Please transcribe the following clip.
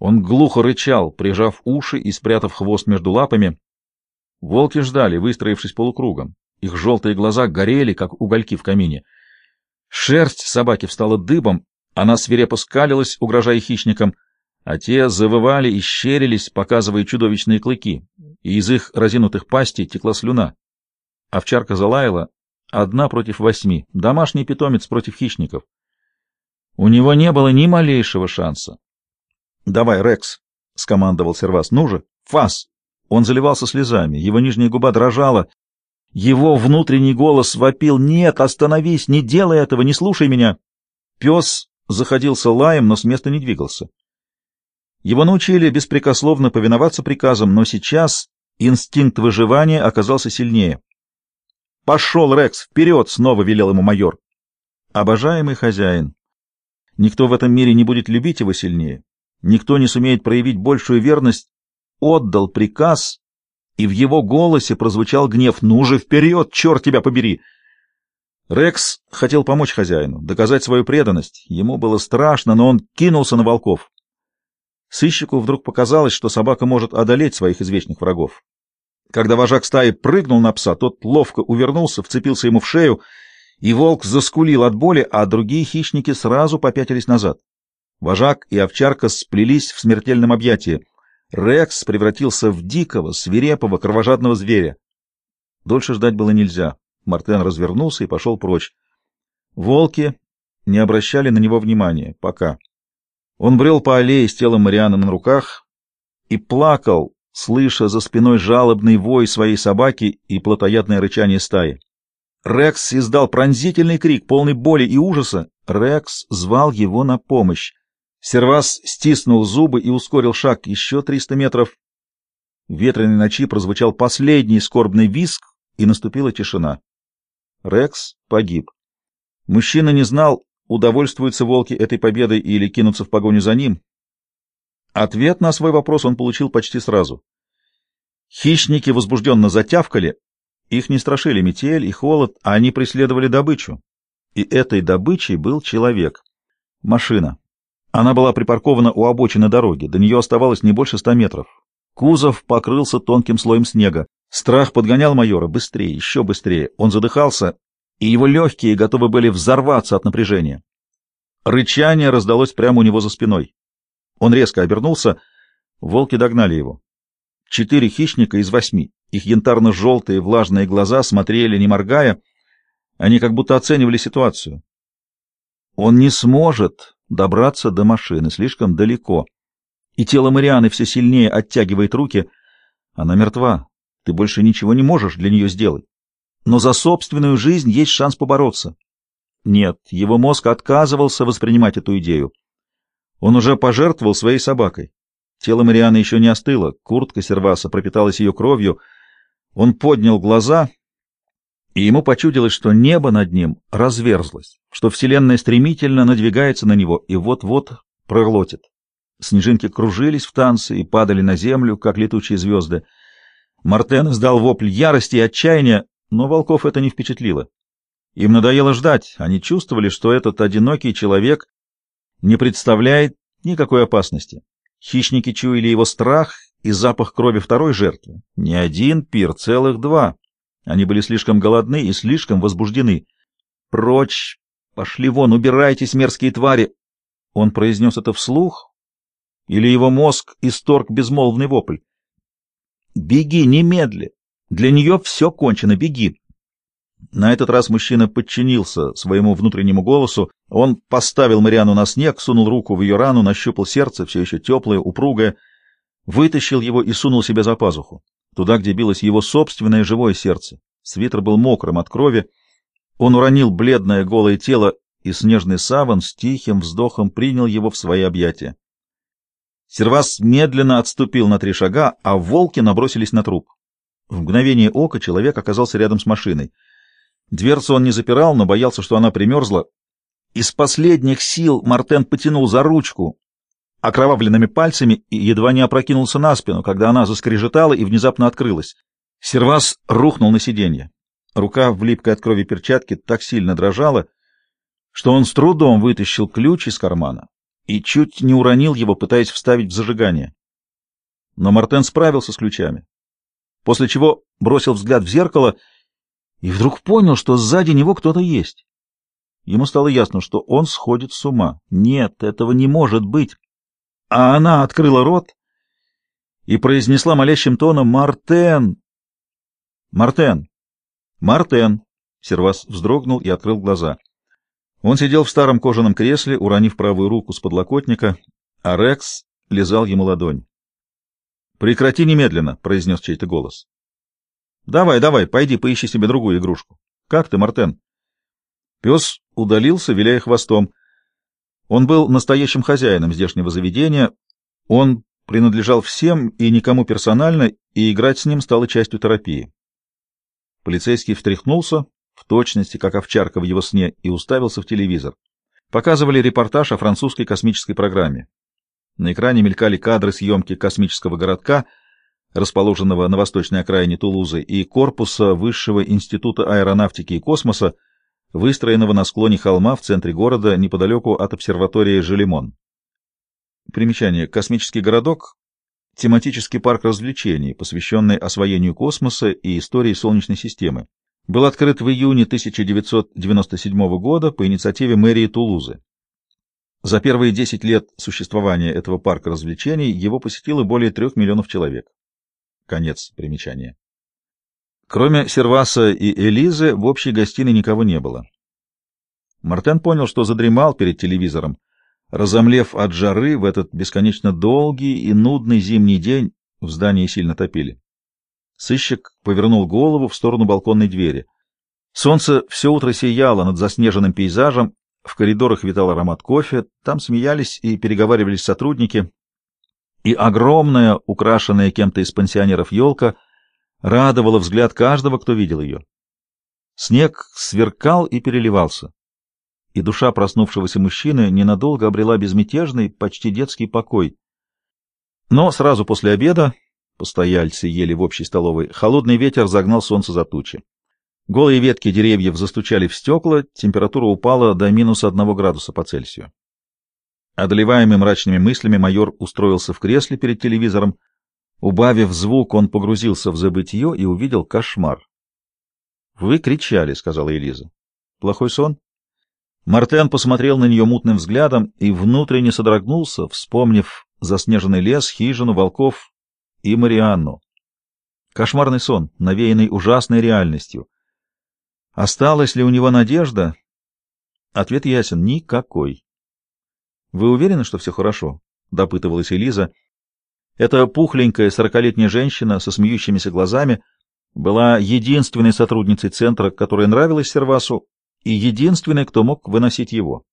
Он глухо рычал, прижав уши и спрятав хвост между лапами. Волки ждали, выстроившись полукругом. Их желтые глаза горели, как угольки в камине. Шерсть собаки встала дыбом, она свирепо скалилась, угрожая хищникам, а те завывали и щерились, показывая чудовищные клыки, и из их разинутых пастей текла слюна. Овчарка залаяла одна против восьми, домашний питомец против хищников. У него не было ни малейшего шанса. — Давай, Рекс, — скомандовал Сервас, — ну же, фас! Он заливался слезами, его нижняя губа дрожала, его внутренний голос вопил «Нет, остановись, не делай этого, не слушай меня!» Пес заходился лаем, но с места не двигался. Его научили беспрекословно повиноваться приказам, но сейчас инстинкт выживания оказался сильнее. «Пошел, Рекс, вперед!» — снова велел ему майор. «Обожаемый хозяин, никто в этом мире не будет любить его сильнее, никто не сумеет проявить большую верность, отдал приказ, и в его голосе прозвучал гнев. «Ну же, вперед, черт тебя побери!» Рекс хотел помочь хозяину, доказать свою преданность. Ему было страшно, но он кинулся на волков. Сыщику вдруг показалось, что собака может одолеть своих извечных врагов. Когда вожак стаи прыгнул на пса, тот ловко увернулся, вцепился ему в шею, и волк заскулил от боли, а другие хищники сразу попятились назад. Вожак и овчарка сплелись в смертельном объятии. Рекс превратился в дикого, свирепого, кровожадного зверя. Дольше ждать было нельзя. Мартен развернулся и пошел прочь. Волки не обращали на него внимания. Пока. Он брел по аллее с телом Марианы на руках и плакал, слыша за спиной жалобный вой своей собаки и плотоядное рычание стаи. Рекс издал пронзительный крик, полный боли и ужаса. Рекс звал его на помощь. Сервас стиснул зубы и ускорил шаг еще триста метров. В ветреной ночи прозвучал последний скорбный визг, и наступила тишина. Рекс погиб. Мужчина не знал, удовольствуются волки этой победой или кинутся в погоню за ним? Ответ на свой вопрос он получил почти сразу. Хищники возбужденно затявкали, их не страшили метель и холод, а они преследовали добычу. И этой добычей был человек. Машина. Она была припаркована у обочины дороги, до нее оставалось не больше ста метров. Кузов покрылся тонким слоем снега. Страх подгонял майора быстрее, еще быстрее. Он задыхался, и его легкие готовы были взорваться от напряжения. Рычание раздалось прямо у него за спиной. Он резко обернулся, волки догнали его. Четыре хищника из восьми. Их янтарно-желтые влажные глаза смотрели, не моргая. Они как будто оценивали ситуацию. Он не сможет добраться до машины, слишком далеко. И тело Марианы все сильнее оттягивает руки. Она мертва. Ты больше ничего не можешь для нее сделать но за собственную жизнь есть шанс побороться. Нет, его мозг отказывался воспринимать эту идею. Он уже пожертвовал своей собакой. Тело Марианы еще не остыло, куртка серваса пропиталась ее кровью. Он поднял глаза, и ему почудилось, что небо над ним разверзлось, что Вселенная стремительно надвигается на него и вот-вот проглотит. Снежинки кружились в танце и падали на землю, как летучие звезды. Мартен издал вопль ярости и отчаяния, но волков это не впечатлило. Им надоело ждать, они чувствовали, что этот одинокий человек не представляет никакой опасности. Хищники чуяли его страх и запах крови второй жертвы. Не один пир, целых два. Они были слишком голодны и слишком возбуждены. «Прочь! Пошли вон, убирайтесь, мерзкие твари!» Он произнес это вслух, или его мозг исторг безмолвный вопль. «Беги немедли! Для нее все кончено, беги. На этот раз мужчина подчинился своему внутреннему голосу. Он поставил Мариану на снег, сунул руку в ее рану, нащупал сердце, все еще теплое, упругое, вытащил его и сунул себе за пазуху, туда, где билось его собственное живое сердце. Свитер был мокрым от крови. Он уронил бледное голое тело, и снежный саван с тихим вздохом принял его в свои объятия. Сервас медленно отступил на три шага, а волки набросились на труп. В мгновение ока человек оказался рядом с машиной. Дверцу он не запирал, но боялся, что она примерзла. Из последних сил Мартен потянул за ручку окровавленными пальцами и едва не опрокинулся на спину, когда она заскрежетала и внезапно открылась. Сервас рухнул на сиденье. Рука в липкой от крови перчатке так сильно дрожала, что он с трудом вытащил ключ из кармана и чуть не уронил его, пытаясь вставить в зажигание. Но Мартен справился с ключами, после чего бросил взгляд в зеркало и вдруг понял, что сзади него кто-то есть. Ему стало ясно, что он сходит с ума. Нет, этого не может быть. А она открыла рот и произнесла молящим тоном «Мартен!» «Мартен! Мартен!» Сервас вздрогнул и открыл глаза. Он сидел в старом кожаном кресле, уронив правую руку с подлокотника, а Рекс лизал ему ладонь. «Прекрати немедленно», — произнес чей-то голос. «Давай, давай, пойди поищи себе другую игрушку. Как ты, Мартен?» Пес удалился, виляя хвостом. Он был настоящим хозяином здешнего заведения. Он принадлежал всем и никому персонально, и играть с ним стало частью терапии. Полицейский встряхнулся, в точности, как овчарка в его сне, и уставился в телевизор. Показывали репортаж о французской космической программе. На экране мелькали кадры съемки космического городка, расположенного на восточной окраине Тулузы, и корпуса Высшего института аэронавтики и космоса, выстроенного на склоне холма в центре города неподалеку от обсерватории Желемон. Примечание. Космический городок — тематический парк развлечений, посвященный освоению космоса и истории Солнечной системы. Был открыт в июне 1997 года по инициативе мэрии Тулузы. За первые 10 лет существования этого парка развлечений его посетило более трех миллионов человек. Конец примечания. Кроме Серваса и Элизы, в общей гостиной никого не было. Мартен понял, что задремал перед телевизором, разомлев от жары в этот бесконечно долгий и нудный зимний день в здании сильно топили. Сыщик повернул голову в сторону балконной двери. Солнце все утро сияло над заснеженным пейзажем, в коридорах витал аромат кофе, там смеялись и переговаривались сотрудники, и огромная, украшенная кем-то из пансионеров елка — радовала взгляд каждого, кто видел ее. Снег сверкал и переливался, и душа проснувшегося мужчины ненадолго обрела безмятежный, почти детский покой. Но сразу после обеда, постояльцы ели в общей столовой, холодный ветер загнал солнце за тучи. Голые ветки деревьев застучали в стекла, температура упала до минус одного градуса по Цельсию. Одолеваемый мрачными мыслями, майор устроился в кресле перед телевизором, Убавив звук, он погрузился в забытье и увидел кошмар. — Вы кричали, — сказала Элиза. — Плохой сон? Мартен посмотрел на нее мутным взглядом и внутренне содрогнулся, вспомнив заснеженный лес, хижину, волков и Марианну. Кошмарный сон, навеянный ужасной реальностью. Осталась ли у него надежда? Ответ ясен — никакой. — Вы уверены, что все хорошо? — допытывалась Элиза. Эта пухленькая сорокалетняя женщина со смеющимися глазами была единственной сотрудницей центра, которая нравилась Сервасу, и единственной, кто мог выносить его.